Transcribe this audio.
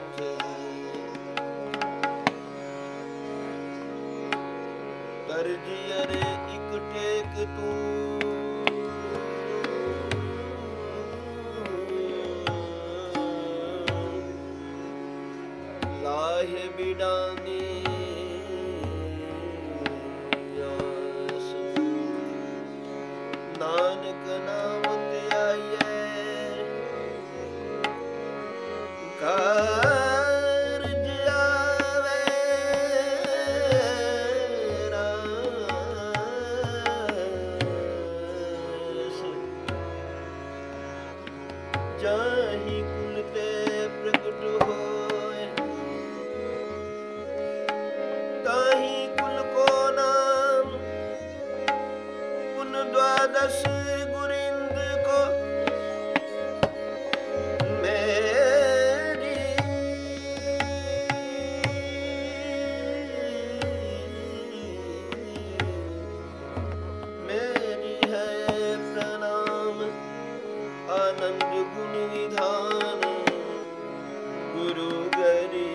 ਕਰ ਹੱਥ ਕਰਜੀ ਅਰੇ ਇਕ ਟੇਕ ਤੂੰ ਲਾਹੇ ਬਿਡਾਨੀ ਨਾਨਕ ਨਾਮ ਜਾਹੀ ਕੁਲ ਤੇ ਪ੍ਰਗਟ ਹੋਏ। ਤਾਹੀ ਕੁਲ ਕੋ ਨਾਮ ਪੁਨ ਦਵਾਦਸ ਆਨੰਦ ਗੁਣ ਵਿਧਾਨ ਗੁਰੂ ਗਰੀ